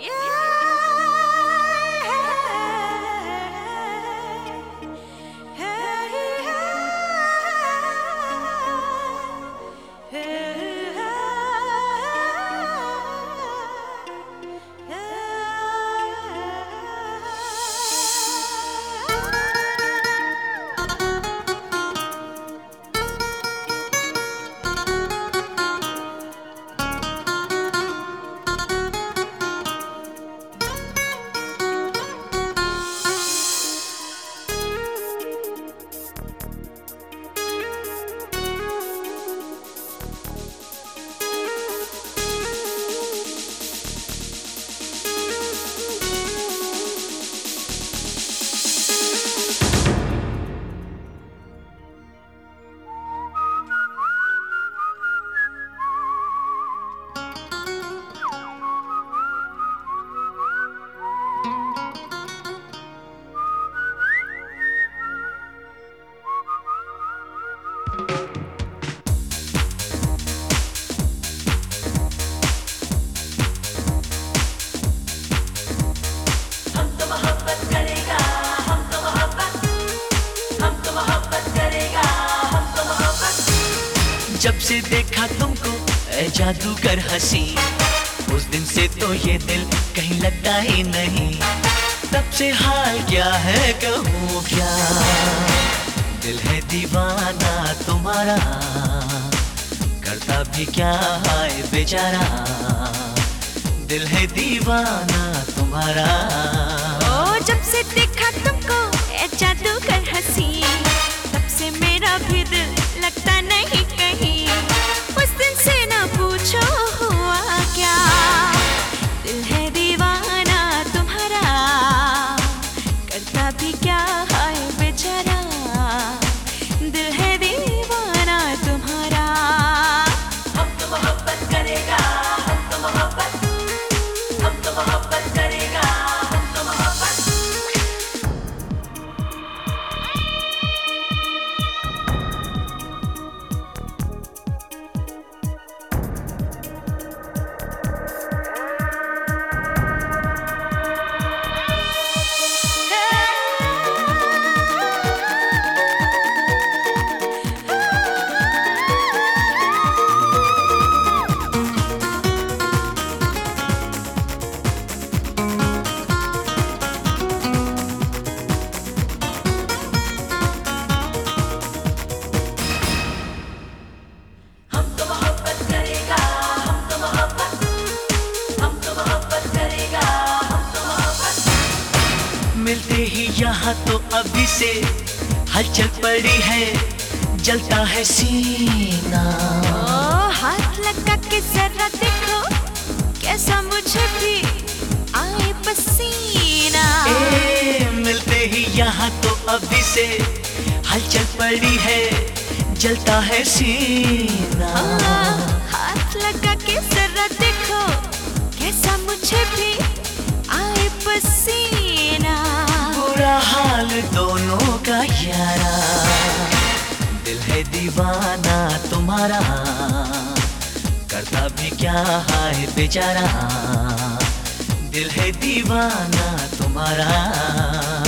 Yeah! जब से देखा तुमको ए जादूगर हँसी। उस दिन से तो ये दिल कहीं लगता ही नहीं। तब से हाल क्या है कहूँ क्या? दिल है दीवाना तुम्हारा। करता भी क्या है बेचारा। दिल है दीवाना तुम्हारा। ओ, जब से देखा तुमको जादूगर हसी। तब से मेरा भी दिल लगता नहीं। मिलते ही यहाँ तो अभी से हलचल पड़ी है जलता है सीना। ओ हाथ लगा के जरा देखो कैसा मुझे भी आए पसीना। ए, मिलते ही यहाँ तो अभी से हलचल पड़ी है जलता है सीना। हाथ लगा के जरा देखो कैसा मुझे भी आए पसीना। दीवाना तुम्हारा। करता भी क्या है बेचारा। दिल है दीवाना तुम्हारा।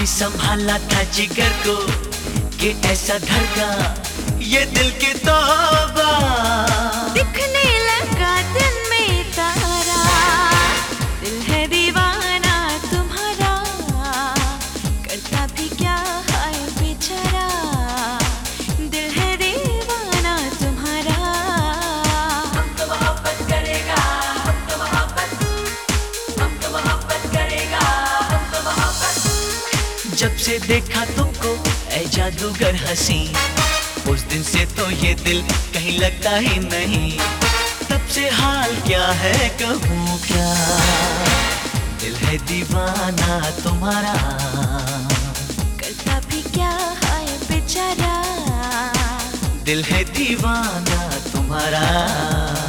भी संभाला था जिगर को कि ऐसा धड़का ये दिल के तौबा जब से देखा तुमको ऐ जादूगर हँसी। उस दिन से तो ये दिल कहीं लगता ही नहीं। तब से हाल क्या है कहूँ क्या? दिल है दीवाना तुम्हारा। करता भी क्या है बेचारा? दिल है दीवाना तुम्हारा।